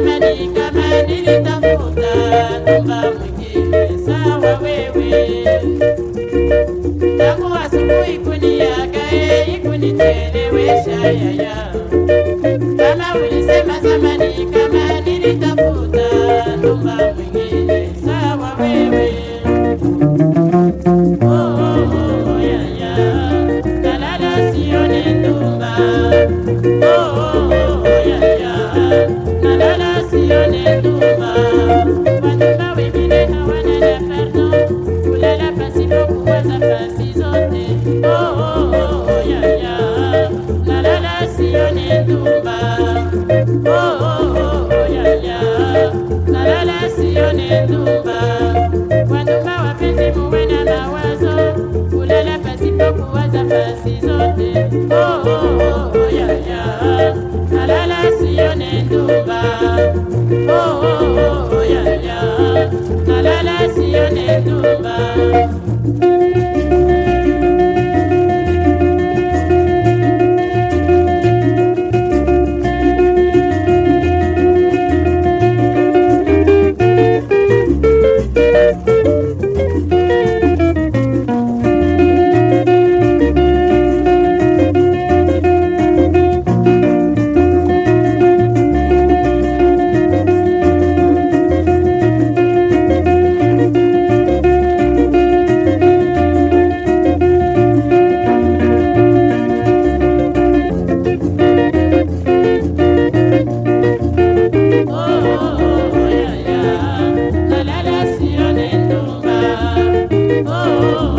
ulisema Hallelujah. Oh.